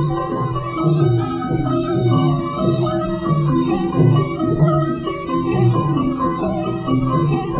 Thank you.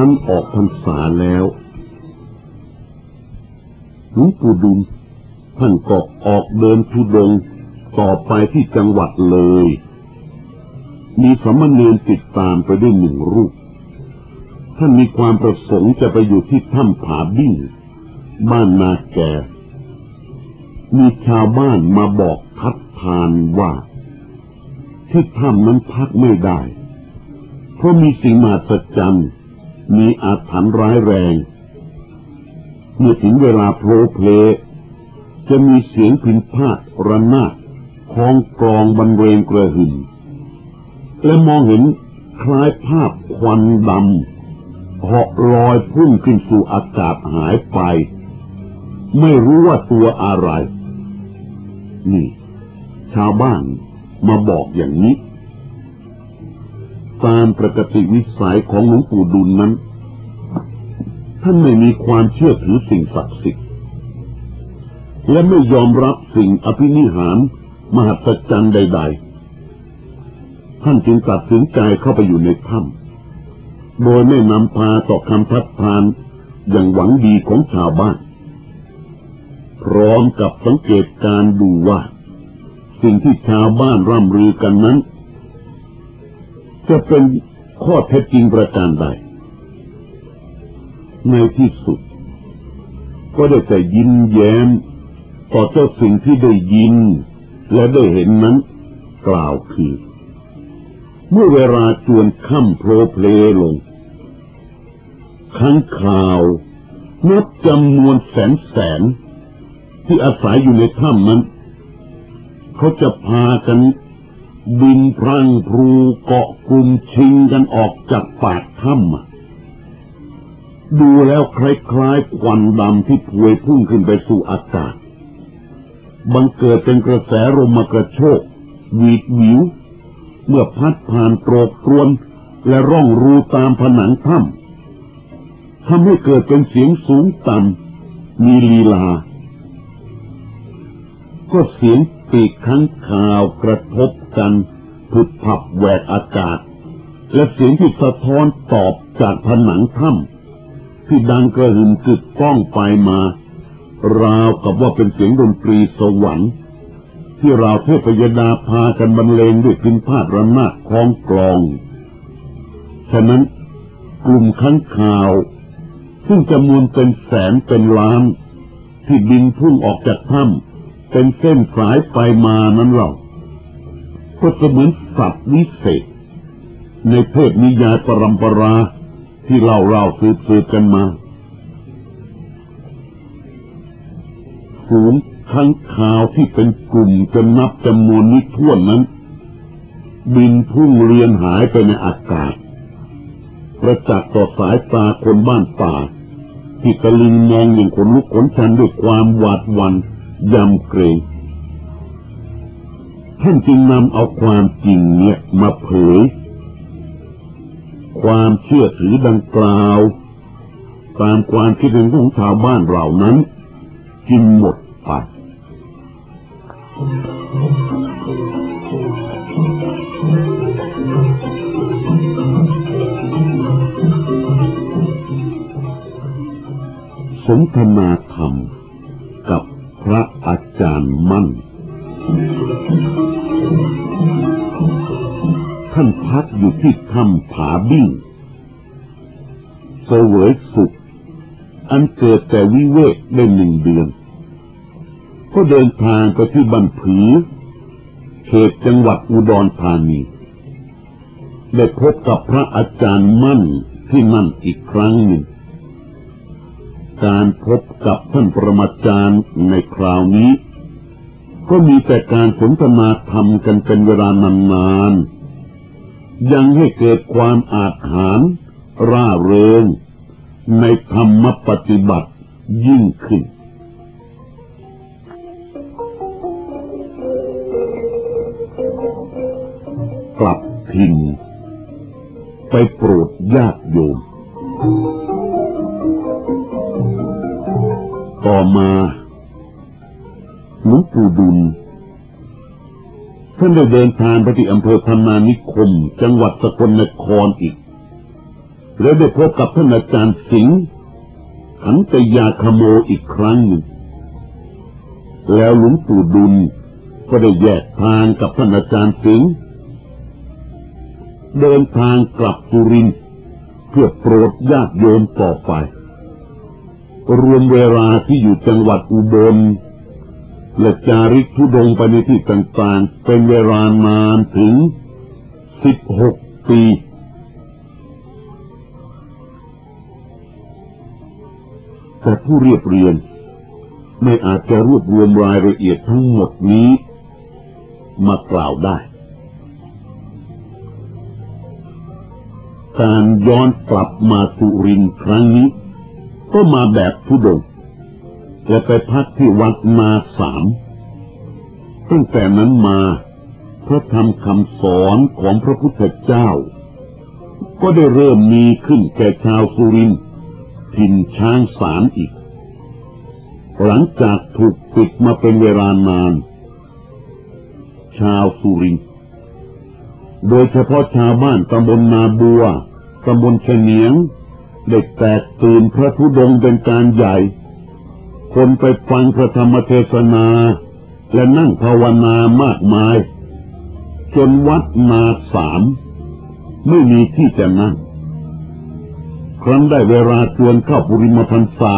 รั้นออกพรรษาแล้วหลวงปู่ดุลท่านก็ออกเดินทุดงต่อไปที่จังหวัดเลย มีสามเณรติดตามไปด้วยหนึ่งรูป ท่านมีความประสงค์จะไปอยู่ที่ถ้ำผาบิ้งบ้านนาแกมีชาวบ้านมาบอกทัดทานว่าที่ถ้ำนั้นพักไม่ได้ เพราะมีสิ่งมหัศจรรย์ มีอาถรรพ์ร้ายแรง เมื่อถึงเวลาโผล่เพลจะมีเสียงพินพาดระนาดคล้องกรองบรรเลงกระหึ่มและมองเห็นคล้ายภาพควันดำเหาะลอยพุ่งขึ้นสู่อากาศหายไป ไม่รู้ว่าตัวอะไร นี่ ชาวบ้านมาบอกอย่างนี้ ตามปกติวิสัยของหลวงปู่ดุลนั้น ท่านไม่มีความเชื่อถือสิ่งศักดิ์สิทธิ์และไม่ยอมรับสิ่งอภินิหาร มหัศจรรย์ใด ๆ ท่านจึงตัดสินใจเข้าไปอยู่ในถ้ำโดยไม่นำพาต่อคำทัดทานอย่างหวังดีของชาวบ้าน พร้อมกับสังเกตการดูว่า สิ่งที่ชาวบ้านร่ำลือกันนั้น จะเป็นข้อเท็จจริงประการใดในที่สุด ก็ได้แต่ยิ้มแย้มต่อเจ้าสิ่งที่ได้ยิน และได้เห็นนั้นกล่าวคือ เมื่อเวลาจวนค่ำโพลเพลลงข้างข่าวนับจำนวนแสนแสน ที่อาศัยอยู่ในถ้ำนั้น เขาจะพากัน บินพรังพรูเกาะกลุ่มชิงกันออกจากปากถ้ำดูแล้วคล้ายๆควันดำที่พวยพุ่งขึ้นไปสู่อากาศ บังเกิดเป็นกระแสลมกระโชกหวีดหวิว เมื่อพัดผ่านโตรกตรวนและร่องรูตามผนังถ้ำทำให้เกิดเป็นเสียงสูงต่ำมีลีลา ก็เสียงปีกข้างข่าวกระทบ กันผุดผับแหวกอากาศ และเสียงที่สะท้อนตอบจากผนังถ้ำที่ดังกระหึ่มกึกก้องไปมา ราวกับว่าเป็นเสียงดนตรีสวรรค์ที่เราเทพยดาพากันบรรเลงด้วยพินพาดระนาดคล้องกลอง ฉะนั้นกลุ่มข้างข่าว ซึ่งจำนวนเป็นแสนเป็นล้าน ที่บินพุ่งออกจากถ้ำเป็นเส้นสายไปมานั้นเราก็ ก็เสมือนสัตว์วิเศษ ในเทพนิยายปรำปราที่เล่าเล่าสืบสืบกันมาฝูงข้างข่าวที่เป็นกลุ่มจนนับจำนวนนิท่วนนั้น บินพุ่งเรียนหายไปในอากาศประจักษ์ต่อสายตาคนบ้านป่าที่ตะลึงมองอย่างขนลุกขนชันด้วยความหวาดหวัน่นยำเกรง ท่านจึงนำเอาความจริงเนี่ยมาเผย ความเชื่อถือดังกล่าว ตามความคิดเห็นของชาวบ้านเหล่านั้นกินหมดไปสนทนาธรรม อยู่ที่ถ้ำผาบิ้งเสวยสุข อันเกิดแต่วิเวกได้หนึ่งเดือน ก็เดินทางไปที่บันผือเขตจังหวัดอุดรธานี ได้พบกับพระอาจารย์มั่นที่นั่นอีกครั้งหนึ่ง การพบกับท่านประมาจารย์ในคราวนี้ ก็มีแต่การสนทนาธรรมกันเป็นเวลานานๆ ยังให้เกิดความอาจหารร่าเริง ในธรรมปฏิบัติยิ่งขึ้น กลับถิ่นไปโปรดญาติโยม ต่อมาหลวงปู่ดุล ท่านได้เดินทางไปที่อำเภอพนานิคม จังหวัดสกลนครอีก แล้วได้พบกับท่านอาจารย์สิงห์ขันตยาคโมอีกครั้งหนึ่ง แล้วหลวงปู่ดุลก็ได้แยกทางกับท่านอาจารย์สิงห์เดินทางกลับสุรินทร์เพื่อโปรดญาติโยมต่อไป รวมเวลาที่อยู่จังหวัดอุบล และจาริกทุดงไปในที่ต่างๆ เป็นเวลานานถึง16ปี แต่ผู้เรียบเรียน ไม่อาจจะรวบรวมรายละเอียดทั้งหมดนี้ มากล่าวได้ การย้อนกลับมาสุรินครั้งนี้ ก็มาแบบทุดง และไปพักที่วัดนาสามตั้งแต่นั้นมาพระธรรมคำสอนของพระพุทธเจ้า ก็ได้เริ่มมีขึ้นแก่ชาวสุรินทร์ถิ่นช้างสารอีก หลังจากถูกปิดมาเป็นเวลานาน ชาวสุรินทร์โดยเฉพาะชาวบ้านตำบลนาบัวตำบลเฉนียง เด็กแตกตื่นพระธุดงเป็นการใหญ่ คนไปฟังพระธรรมเทศนา และนั่งภาวนามากมาย จนวัดนาสามไม่มีที่จะนั่ง ครั้นได้เวลาชวนเข้าปุริมพรรษา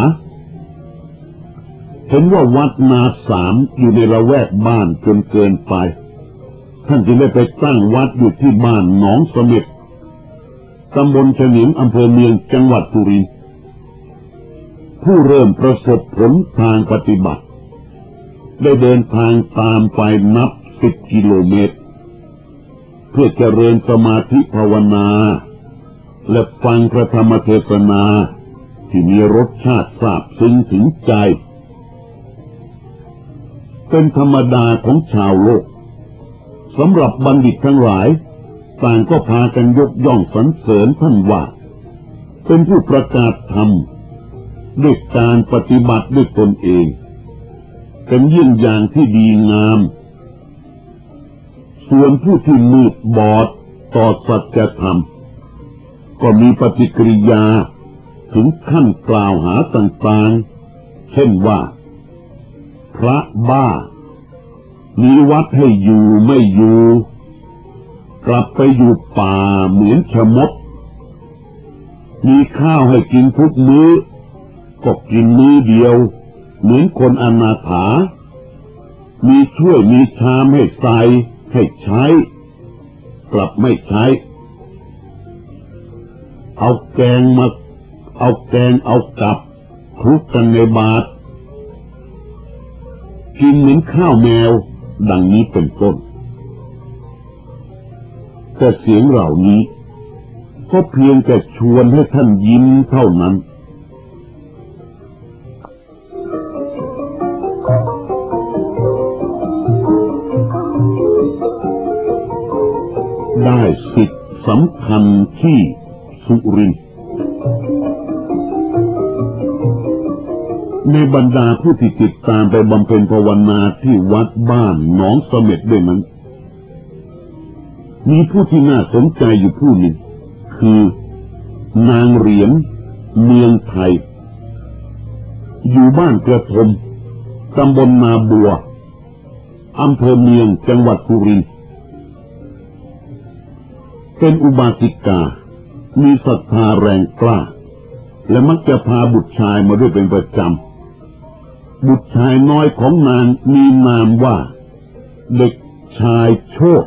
เห็นว่าวัดนาสามอยู่ในละแวกบ้านจนเกินไป ท่านจึงได้ไปตั้งวัดอยู่ที่บ้านหนองสมิดตำบลเฉนียงอำเภอเมืองจังหวัดสุรินทร์ ผู้เริ่มประสบผลทางปฏิบัติ ได้เดินทางตามไปนับสิบกิโลเมตร เพื่อเจริญสมาธิภาวนา และฟังพระธรรมเทศนา ที่มีรสชาติซาบซึ้งถึงใจ เป็นธรรมดาของชาวโลกสำหรับบัณฑิตทั้งหลายต่างก็พากันยกย่องสรรเสริญท่านว่า เป็นผู้ประกาศธรรม ด้วยการปฏิบัติด้วยตนเอง เป็นเยี่ยงอย่างที่ดีงาม ส่วนผู้ที่มืดบอดต่อสัจธรรม ก็มีปฏิกิริยาถึงขั้นกล่าวหาต่างๆ เช่นว่า พระบ้า มีวัดให้อยู่ไม่อยู่ กลับไปอยู่ป่าเหมือนชะมดมีข้าวให้กินทุกมื้อ ก็กินมื้อเดียว เหมือนคนอนาถา มีช่วยมีชามให้ใส่ให้ใช้ กลับไม่ใช้ เอาแกงมา เอาแกงเอากับคลุกกันในบาตรกินเหมือนข้าวแมว ดังนี้เป็นต้น แต่เสียงเหล่านี้ ก็เพียงแต่ชวนให้ท่านยิ้มเท่านั้น ได้สิทธิสำคัญที่สุรินทร์ในบรรดาผู้ที่ติดตามไปบำเพ็ญภาวนาที่วัดบ้านหนองเสม็ดด้วยนั้น มีผู้ที่น่าสนใจอยู่ผู้หนึ่ง คือนางเหรียญเมืองไทย อยู่บ้านกระทมตำบลนาบัวอำเภอเมืองจังหวัดสุรินทร์ เป็นอุบาสิกา มีศรัทธาแรงกล้า และมักจะพาบุตรชายมาด้วยเป็นประจำ บุตรชายน้อยของนางมีนามว่า เด็กชายโชต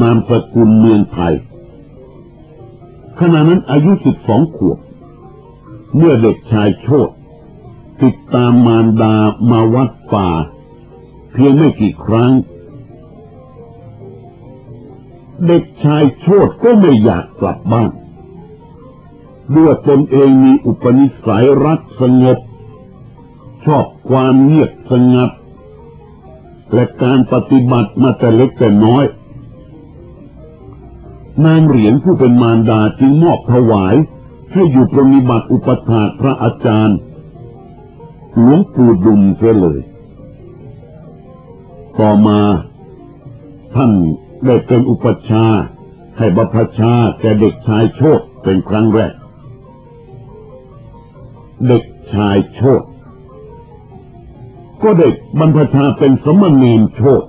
นามสกุลเมืองไทย ขณะนั้นอายุสิบสองขวบ เมื่อเด็กชายโชตติดตามมารดามาวัดป่า เพียงไม่กี่ครั้ง เด็กชายโชตก็ไม่อยากกลับบ้านด้วยตนเองมีอุปนิสัยรักสงบ ชอบความเงียบสงัด และการปฏิบัติมาแต่เล็กแต่น้อย นางเหรียญผู้เป็นมารดาจึงมอบถวายให้อยู่ปรนิบัติอุปถาพระอาจารย์หลวงปู่ดุมเสียเลย ต่อมาท่าน ได้เป็นอุปชาให้บัพชาแก่เด็กชายโชตเป็นครั้งแรก เด็กชายโชตก็เด็กบรรพชาเป็นสมณเณรโชต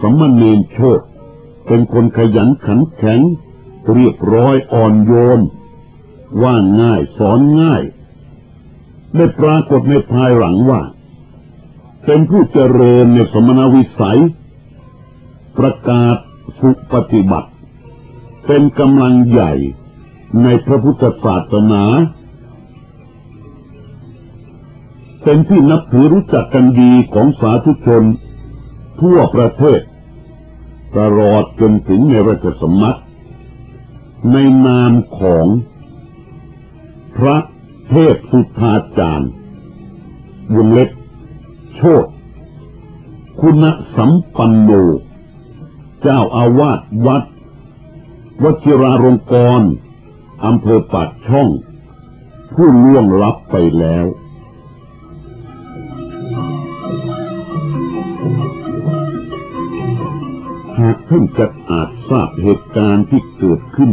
สมณเณรโชตเป็นคนขยันขันแข็ง เรียบร้อยอ่อนโยน ว่าง่ายสอนง่าย ได้ปรากฏในภายหลังว่า เป็นผู้เจริญในสมณวิสัย ประกาศสุปฏิบัติ เป็นกำลังใหญ่ในพระพุทธศาสนา เป็นที่นับถือรู้จักกันดีของสาธุชน ทั่วประเทศ ตลอดจนถึงในราชสำนักในนามของพระเทพสุธาจารย์วงเล็บโชตคุณสัมปันโน เจ้าอาวาสวัดวชิราลงกรณ์อำเภอปากช่อง ผู้ล่วงลับไปแล้วหากท่านจะอาจทราบเหตุการณ์ที่เกิดขึ้น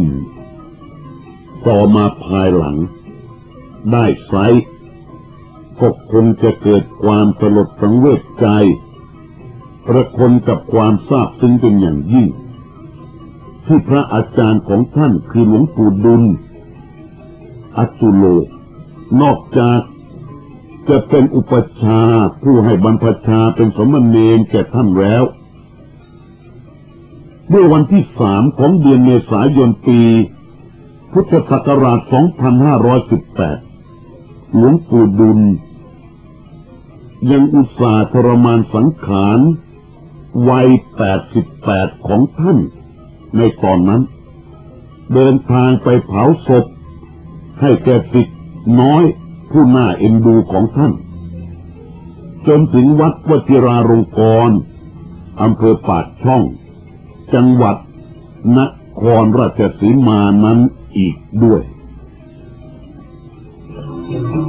ต่อมาภายหลัง ได้ไซก็คงจะเกิดความสลดสังเวชใจ ประคนกับความทราบซึ้งเป็นอย่างยิ่ง ที่พระอาจารย์ของท่านคือหลวงปู่ดุล อัตุโล นอกจากจะเป็นอุปชาผู้ให้บรรพชาเป็นสมณเณรแก่ท่านแล้วเมื่อวันที่สามของเดือนเมษายนปี พุทธศักราช 2518 หลวงปู่ดุลยังอุตส่าห์ทรมานสังขาร วัย88ของท่าน ในตอนนั้น เดินทางไปเผาศพ ให้แก่สิทธิ์น้อยผู้น่าเอ็นดูของท่าน จนถึงวัดวชิราลงกรณอำเภอปากช่อง จังหวัดนครราชสีมานั้นอีกด้วยอุ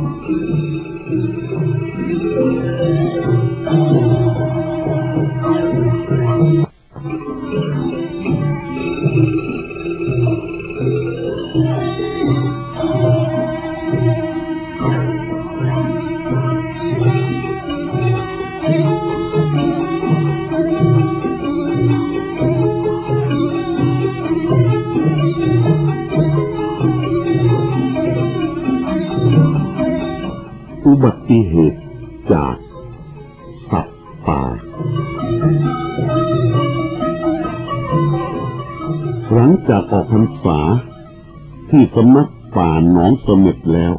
สำนักป่าหนองเสม็ดแล้ว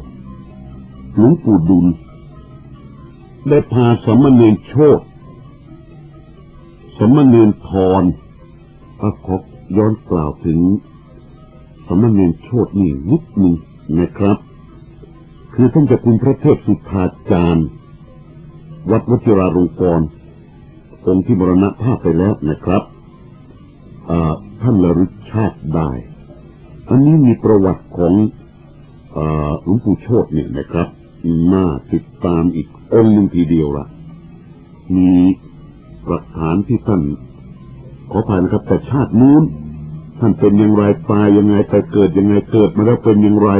หลวงปู่ดุล ได้พาสมณเณรโชตสมณเณรทรประคบย้อนกล่าวถึง สมณเณรโชตนี่นิดนึ่งนะครับ คือท่านจะคุณพระเทพสุธาจารย์วัดวชิราลงกรณ์องค์ที่มรณภาพไปแล้วนะครับท่านระลึกชาติได้ อันนี้มีประวัติของหลวงปู่โชตเนี่ยนะครับน่าติดตามอีกองหนึ่งทีเดียวละมีหลักฐานที่ท่านขอผ่านครับแต่ชาตินู้นท่านเป็นอย่างไรตายยังไงไปเกิดยังไงเกิดมาแล้วเป็นอย่างไร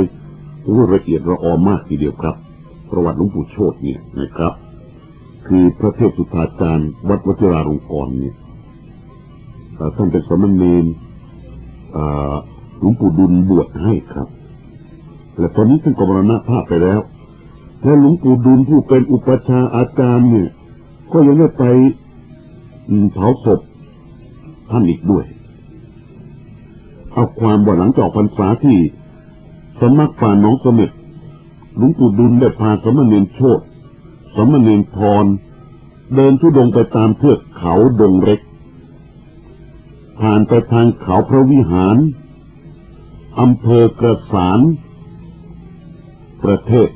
โอ้ละเอียดระออมากทีเดียวครับ ประวัติหลวงปู่โชตเนี่ยนะครับ คือพระเทพสุธาจารย์วัดวชิราลงกรณ์เนี่ยท่านเป็นสมณเณร หลวงปู่ดุลบวชให้ครับ และตอนนี้ท่านก็มรณภาพไปแล้ว และหลวงปู่ดุลผู้เป็นอุปชาอาจารย์เนี่ย ก็ยังได้ไปเผาศพท่านอีกด้วย เอาความว่าหลังจากพรรษาที่สมักป่าน้องสมิทหลวงปู่ดุลได้พาสมณเณรโชตสมณเณรพร เดินทุดงไปตามเทือกเขาดงเล็กผ่านไปทางเขาพระวิหาร อำเภอกระสาน ประเทศ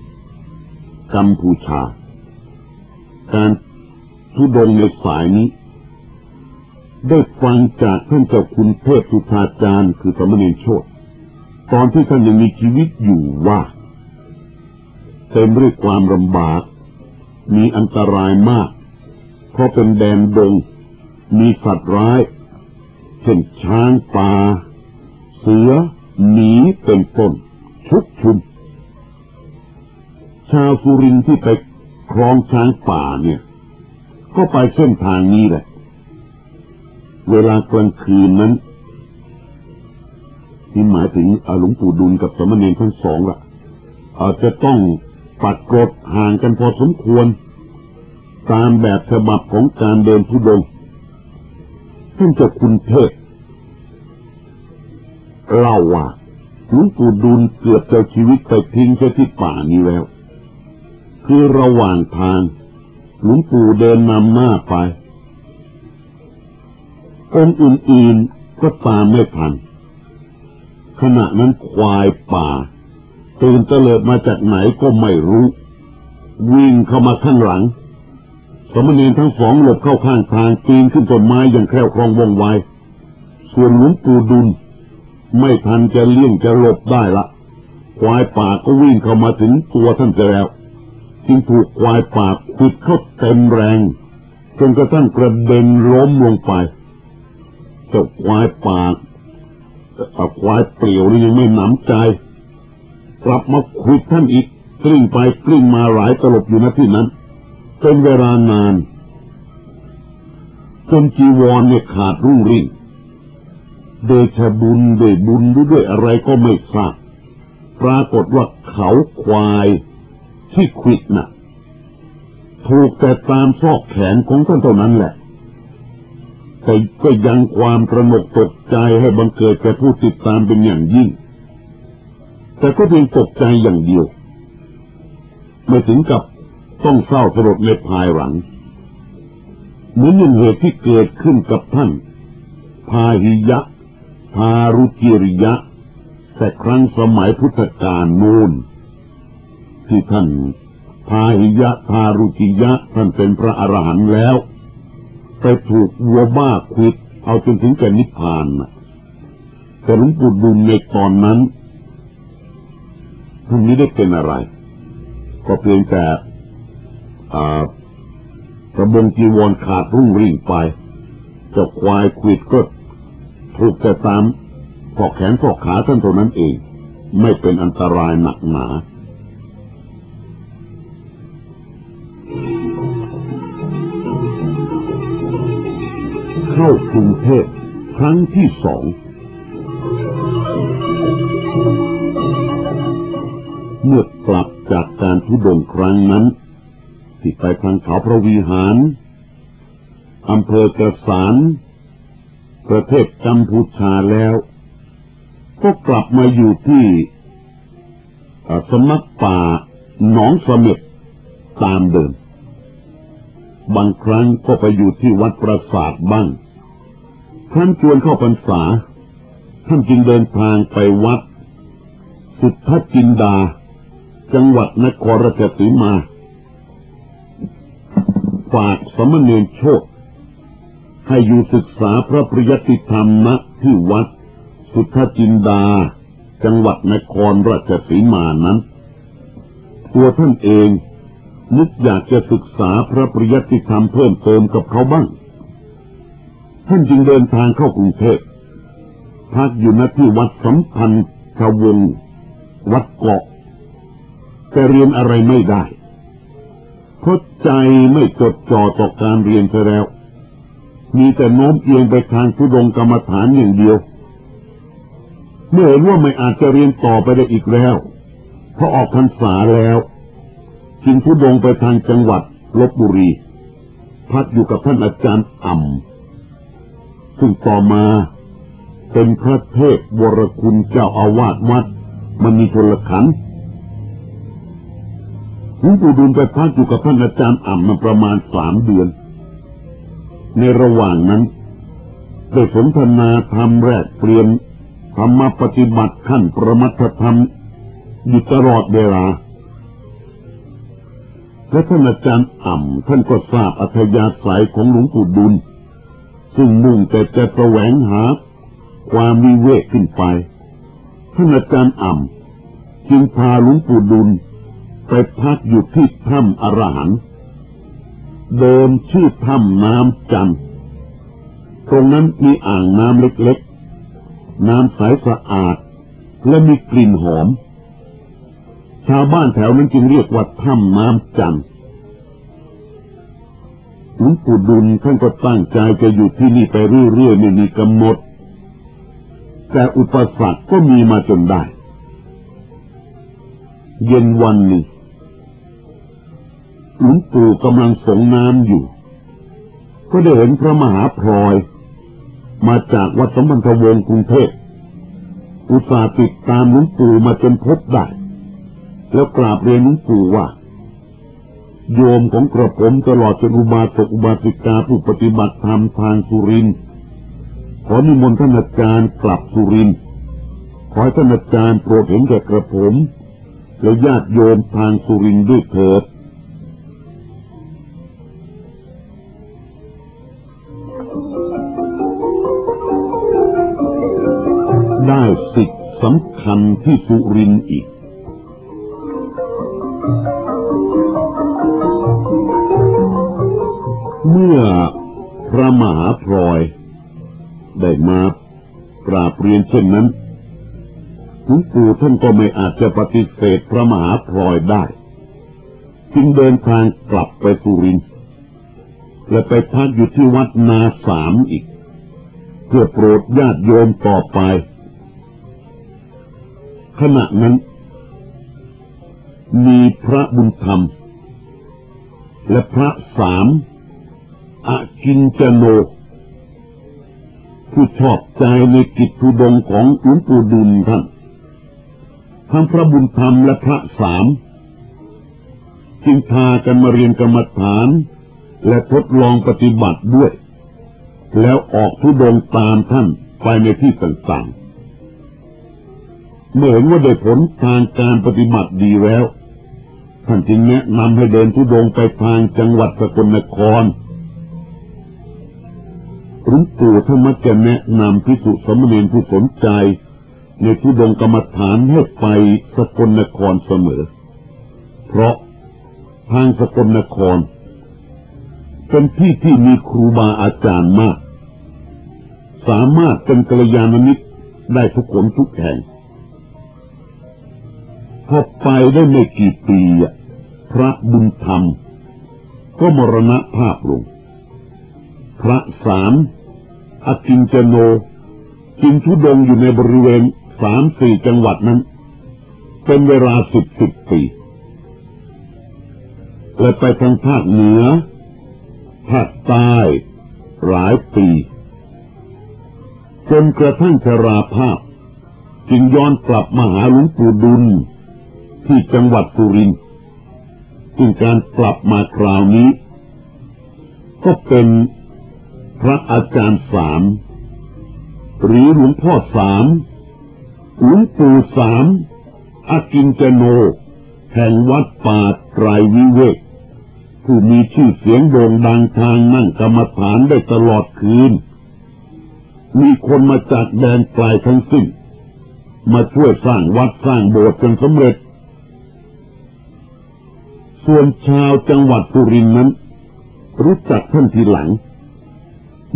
กัมพูชา การทุดงในสายนี้ ได้ฟังจากท่านเจ้าคุณเทพสุธาจารย์คือสมณีโชตตอนที่ท่านยังมีชีวิตอยู่ว่า เต็มด้วยความลำบาก มีอันตรายมาก เพราะเป็นแดนดง มีสัตว์ร้าย เช่นช้างป่า เสือ หนีเป็นต้นชุกชุม ชาวสุรินที่ไปคลองช้างป่าเนี่ย ก็ไปเส้นทางนี้แหละ เวลากลางคืนนั้นที่หมายถึงหลวงปู่ดุลกับสมณีทั้งสองละอาจจะต้องปัดกรดห่างกันพอสมควร ตามแบบฉบับของการเดินทุดงท่านจะคุณเทศ เล่าว่าหลวงปู่ดูลเกือบจะชีวิตไปทิ้งแค่ที่ป่านี้แล้ว คือระหว่างทางหลวงปู่เดินนำหน้าไป องค์อื่นๆก็ตามไม่ทัน ขณะนั้นควายป่าตื่นเตลิดมาจากไหนก็ไม่รู้ วิ่งเข้ามาข้างหลัง สมณีทั้งสองหลบเข้าข้างทางปีนขึ้นต้นไม้อย่างแคล่วคล่องว่องไวส่วนหลวงปู่ดุล ไม่ทันจะเลี่ยงจะหลบได้ละควายป่าก็วิ่งเข้ามาถึงตัวท่านจะแล้ว จึงถูกควายป่าขุดเข้าเต็มแรงจนกระทั่งกระเด็นล้มลงไปเจ้าควายป่าควายเปลี่ยวนี่ยังไม่หนำใจ กลับมาขุดท่านอีกกลิ้งไปกลิ้งมาหลายตลบอยู่ณที่นั้นเป็นเวลานานจนจีวรเนี่ยขาดรุ่งริ่ง เดชบุญด้วยบุญด้วยอะไรก็ไม่ทราบปรากฏว่าเขาควายที่ขิดนะ่ะ ถูกแต่ตามซอกแขนของท่านเท่านั้นแหละ แต่ก็ยังความตระหนกตกใจให้บังเกิดแก่ผู้ติดตามเป็นอย่างยิ่ง แต่ก็เพียงตกใจอย่างเดียว ไม่ถึงกับต้องเศร้าสลดในภายหลังเหมือนอย่างเหตุที่เกิดขึ้นกับท่านพาหิยะ พารุจิริยะ แต่ครั้งสมัยพุทธกาลนูนที่ท่านพาหิยะพารุจิยะท่านเป็นพระอรหันต์แล้ว ไปถูกวัวบ้าควิดเอาจนถึงแก่นิพพานแต่หลวงปู่ดุลในตอนนั้นท่านไม่ได้เป็นอะไร ก็เพียงแต่กระบงจีวรขาดรุ่งริ่งไปเจ้าควายควิดก็ ถูกแต่ตามพอกแขนพอกขาท่านเท่านั้นเอง ไม่เป็นอันตรายหนักหนาเข้ากรุงเทพครั้งที่สองเมื่อกลับจากการทุดงครั้งนั้น ที่ไปทางเขาพระวิหารอำเภอกระสาน ประเทศกัมพูชาแล้ว ก็กลับมาอยู่ที่สมักป่าหนองสมิดตามเดิม บางครั้งก็ไปอยู่ที่วัดประสาทบ้างท่านชวนเข้าพรรษา ท่านจึงเดินทางไปวัด สุทธจินดา จังหวัดนครราชสีมา ฝากสมณเณรโชค ให้อยู่ศึกษาพระปริยติธรรมณที่วัด สุทธจินดา จังหวัดนครราชสีมานั้น ตัวท่านเองนึกอยากจะศึกษาพระปริยติธรรมเพิ่มเติมกับเขาบ้าง ท่านจึงเดินทางเข้ากรุงเทพพักอยู่ณที่วัดสัมพันธ์ชวงวัดเกาะ แต่เรียนอะไรไม่ได้เพราะใจไม่จดจ่อต่อการเรียนเสียแล้ว มีแต่โน้มเอียงไปทางทุดงกรรมฐานอย่างเดียว เมื่อเห็นว่าไม่อาจจะเรียนต่อไปได้อีกแล้วเพราะออกพรรษาแล้ว จึงทุดงไปทางจังหวัดลบบุรี พักอยู่กับท่านอาจารย์อ่ำซึ่งต่อมาเป็นพระเทพวรคุณเจ้าอาวาสวัดมันมีชนละขันหลวงปู่ดูลไปพักอยู่กับท่านอาจารย์อ่ำมาประมาณสามเดือน ในระหว่างนั้นได้สนทนาธรรมแรกเปลี่ยนธรรมปฏิบัติขั้นประมัตธรรมอยู่ตลอดเวลาและท่านอาจารย์อ่ำท่านก็ทราบอัธยาศัยของหลวงปู่ดุล ซึ่งมุ่งแต่จะแสวงหา ความวิเวกขึ้นไป ท่านอาจารย์อ่ำจึงพาหลวงปู่ดุลไปพักอยู่ที่ถ้ำอรหันต์ เดิมชื่อถ้ำน้ำจันตรงนั้นมีอ่างน้ำเล็กๆ น้ำใสสะอาด และมีกลิ่นหอม ชาวบ้านแถวนั้นจึงเรียกว่าถ้ำน้ำจันหลวงปู่ดุลท่านก็ตั้งใจจะอยู่ที่นี่ไปเรื่อยๆไม่มีกำหนด แต่อุปสรรคก็มีมาจนได้ เย็นวันหนึ่ง หลวงปู่กำลังสงน้ำอยู่ ก็ได้เห็นพระมหาพลอย มาจากวัดสมบันทวงศ์กรุงเทพอุตส่าห์ติดตามหลวงปู่มาจนพบได้ แล้วกราบเรียนหลวงปู่ว่า โยมของกระผมตลอดจนอุบาสกอุบาสิกาผู้ปฏิบัติธรรมทางสุรินขอนิมนต์ท่านอาจารย์กลับสุรินขอให้ท่านอาจารย์โปรดเห็นแก่กระผม และญาติโยมทางสุรินด้วยเถิด สำคัญที่สุรินอีก เมื่อพระมหาพลอยได้มากราบเรียนเช่นนั้นหลวงปู่ท่านก็ไม่อาจจะปฏิเสธพระมหาพลอยได้ จึงเดินทางกลับไปสุรินทร์และไปพักอยู่ที่วัดนาสามอีก เพื่อโปรดญาติโยมต่อไป ขณะนั้น มีพระบุญธรรม และพระสามอากินจโน ผู้ชอบใจในกิจทุดงของหลวงปู่ดุลท่านทั้งพระบุญธรรมและพระสามจึงพากันมาเรียนกรรมฐานและทดลองปฏิบัติด้วย แล้วออกทุดงตามท่านไปในที่ต่างๆ เมื่อเห็นว่าได้ผลทางการปฏิบัติดีแล้ว ท่านจึงแนะนำให้เดินทุดงไปทางจังหวัดสกลนครหลวงปู่ท่านมักจะแนะนำพิสุสมณีผู้สนใจ ในทุดงกรรมฐานให้ไปสกลนครเสมอ เพราะทางสกลนคร เป็นที่ที่มีครูบาอาจารย์มาก สามารถเป็นกัลยาณมิตรได้ทุกคนทุกแห่ง พอไปได้ไม่กี่ปีพระบุญธรรม ก็มรณภาพลง พระสามอกินเจโนจึงทุดงอยู่ในบริเวณสามสี่จังหวัดนั้น เป็นเวลาสิบสิบปีและไปทางภาคเหนือ ภาคใต้หลายปีจนกระทั่งชราภาพ จึงย้อนกลับมาหาหลวงปู่ดุล ที่จังหวัดสุรินทร์ซึ่งการกลับมาคราวนี้ ก็เป็นพระอาจารย์สาม หรือหลวงพ่อสามหลวงปู่สามอากินเจโน แห่งวัดป่าไตรวิเวก ผู้มีชื่อเสียงโด่งดังทางนั่งกรรมฐานได้ตลอดคืน มีคนมาจากแดนไกลทั้งสิ้น มาช่วยสร้างวัดสร้างโบสถ์จนสำเร็จ ส่วนชาวจังหวัดสุรินนั้น รู้จักท่านทีหลัง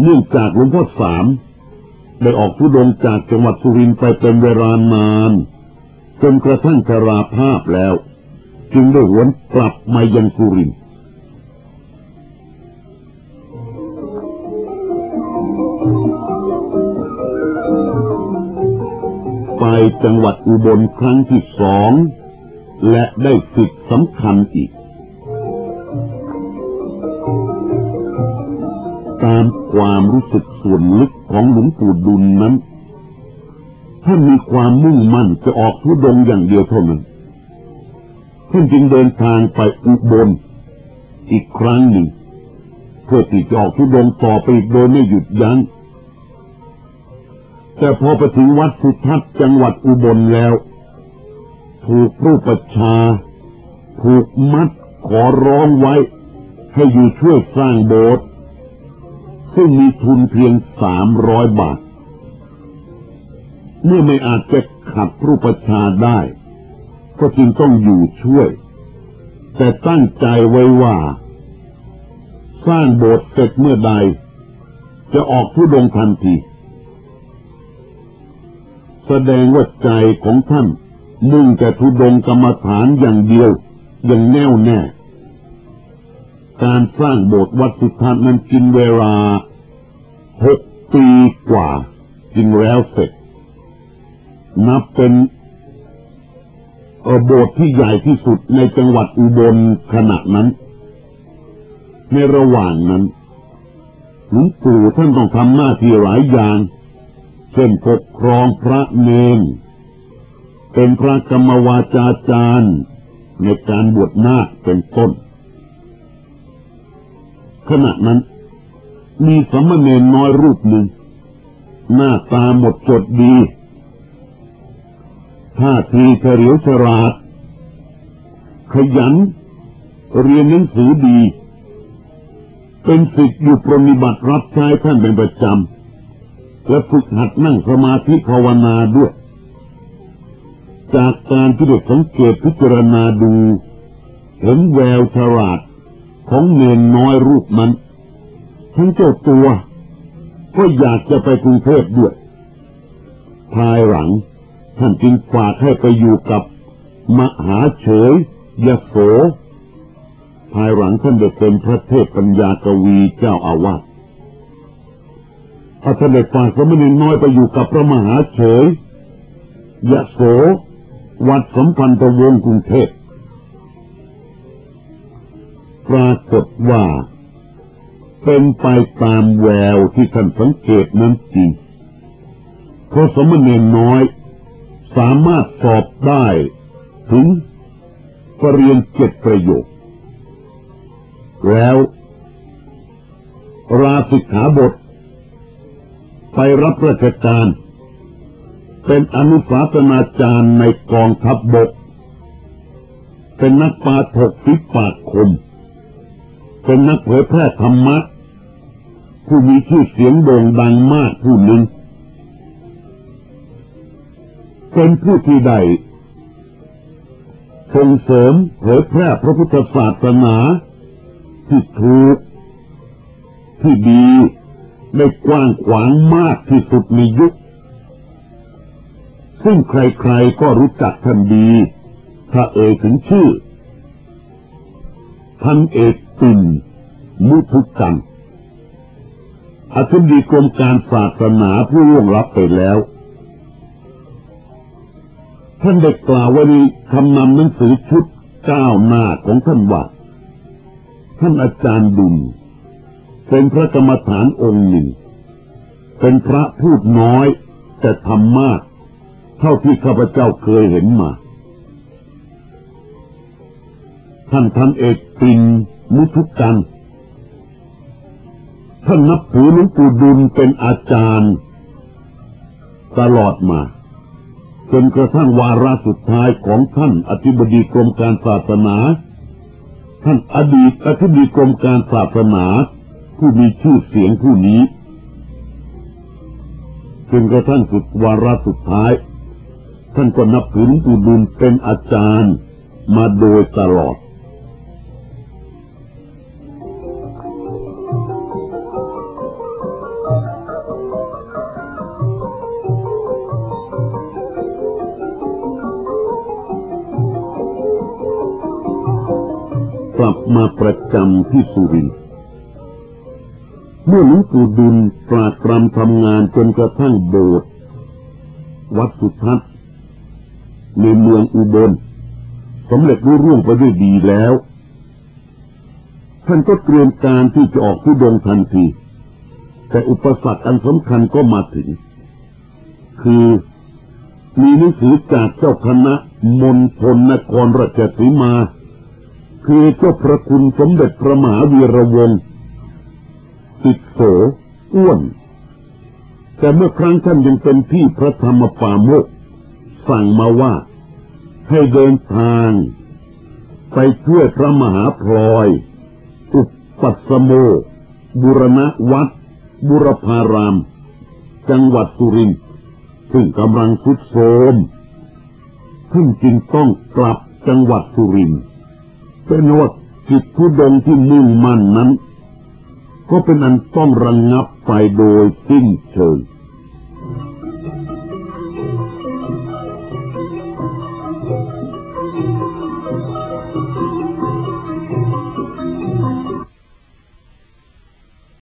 เนื่องจากหลวงพ่อสามได้ออกผู้ดงจากจังหวัดสุรินไปเป็นเวลานานจนกระทั่งชราภาพแล้ว จึงได้หวนกลับมายังสุรินไปจังหวัดอุบลครั้งที่สอง และได้สิทธิสำคัญอีกามความรู้สึกส่วนลึกของหลวงปู่ดุลนั้นท่านมีความมุ่งมั่นจะออกทุดงอย่างเดียวเท่านั้นท่านจึงเดินทางไปอุบลอีกครั้งหนึ่ง เพื่อที่จะออกทุดงต่อไปโดยไม่หยุดยัง้ง แต่พอไปถึงวัดสุทัศน์จังหวัดอุบลแล้ว ถูกรูปประชา ถูกมัดขอร้องไว้ ให้อยู่ช่วยสร้างโบสถ์ ซึ่งมีทุนเพียงสามร้อยบาท เมื่อไม่อาจจะขัดรูปชาได้ ก็จึงต้องอยู่ช่วย แต่ตั้งใจไว้ว่า สร้างโบสถ์เสร็จเมื่อใด จะออกทุดงทันทีแสดงว่าใจของท่านมุ่งแต่ทุดงกรรมฐานอย่างเดียวอย่างแน่วแน่ การสร้างโบสถ์วัดสุทัศน์นั้นกินเวลาหกปีกว่าจึงแล้วเสร็จ นับเป็นโบสถ์ที่ใหญ่ที่สุดในจังหวัดอุบลขณะนั้น ในระหว่างนั้นหลวงปู่ท่านต้องทำหน้าที่หลายอย่าง เช่นปกครองพระเนนเป็นพระกรรมวาจาจารย์ ในการบวชนาคเป็นต้น ขณะนั้น มีสมณเณรน้อยรูปหนึ่ง หน้าตาหมดจดดีท่าทีเฉลียวฉลาด ขยัน เรียนหนังสือดี เป็นศิษย์อยู่ปรนิบัติรับใช้ท่านเป็นประจำ และฝึกหัดนั่งสมาธิภาวนาด้วย จากการที่ได้สังเกตพิจารณาดู เห็นแววฉลาด ของเนนน้อยรูปนั้น ทั้งเจ้าตัว ก็อยากจะไปกรุงเทพด้วย ภายหลัง ท่านจึงฝากให้ไปอยู่กับมหาเฉยยโส ภายหลังท่านได้เป็นพระเทพปัญญากวีเจ้าอาวาสอาท่านได้ฝากสมณีน้อยไปอยู่กับพระมหาเฉยยโส วัดสมพันธวงศ์กรุงเทพ ปรากฏว่า เป็นไปตามแววที่ท่านสังเกตนั้นจริงเพราะสมณีน้อย สามารถสอบได้ถึงปรริญญาเจ็ดประโยค แล้ว ราศิกขาบท ไปรับราชการ เป็นอนุสาสนาจารย์ในกองทัพบบกเป็นนักปาถกฟิปากคม เป็นนักเผยแพร่ธรรมะผู้มีชื่อเสียงโด่งดังมากผู้หนึ่งเป็นผู้ที่ได้ส่งเสริมเผยแพร่พระพุทธศาสนาที่ถูกที่ดีได้กว้างขวางมากที่สุดในยุค ซึ่งใครๆก็รู้จักท่านดี ถ้าเอ่ยถึงชื่อ พันเอก ปิ่นมุทุกันอธิบดีกรมการศาสนาผู้ร่วงรับไปแล้ว ท่านได้กล่าวไว้ในคำนำหนังสือชุดก้าวหน้าของท่านว่าท่านอาจารย์ดุลเป็นพระกรรมฐานองค์หนึ่ง เป็นพระพูดน้อยแต่ทำมาก เท่าที่ข้าพเจ้าเคยเห็นมา ท่านพันเอกปิน มุทุกันท่านนับถือหลวงปู่ดุลเป็นอาจารย์ ตลอดมาจนกระทั่งวาระสุดท้ายของท่านอธิบดีกรมการศาสนา ท่านอดีตอธิบดีกรมการศาสนา ผู้มีชื่อเสียงผู้นี้จนกระทั่งสุดวาระสุดท้าย ท่านก็นับถือหลวงปู่ดุลเป็นอาจารย์มาโดยตลอด ลับมาประจำที่สุรินเมื่อหลวงปู่ดุลปราดปรำทำงานจนกระทั่งโบสถ์วัดสุทัศน์ในเมืองอุบลสำเร็จรุ่ร่วงไปด้วยดีแล้ว ท่านก็เตรียมการที่จะออกทุดงทันที แต่อุปสรรคอันสำคัญก็มาถึง คือมีหนังสือจากเจ้าคณะมณฑลนครราชสีมา คือเจ้าพระคุณสมเด็จพระมหาวีระวงศ์ติดโสอ้วน แต่เมื่อครั้งท่านยังเป็นที่พระธรรมปาโมกสั่งมาว่า ให้เดินทาง ไปช่วยพระมหาพลอย อุปปัสโม บุรณวัด บุรพาราม จังหวัดสุรินทร์ซึ่งกำลังทุดโทรมท่านจึงต้องกลับจังหวัดสุรินทร์ เป็นว่าจิตผู้ดงที่มุ่งมั่นนั้น ก็เป็นอันต้องระงงับไปโดยสิ้นเชิง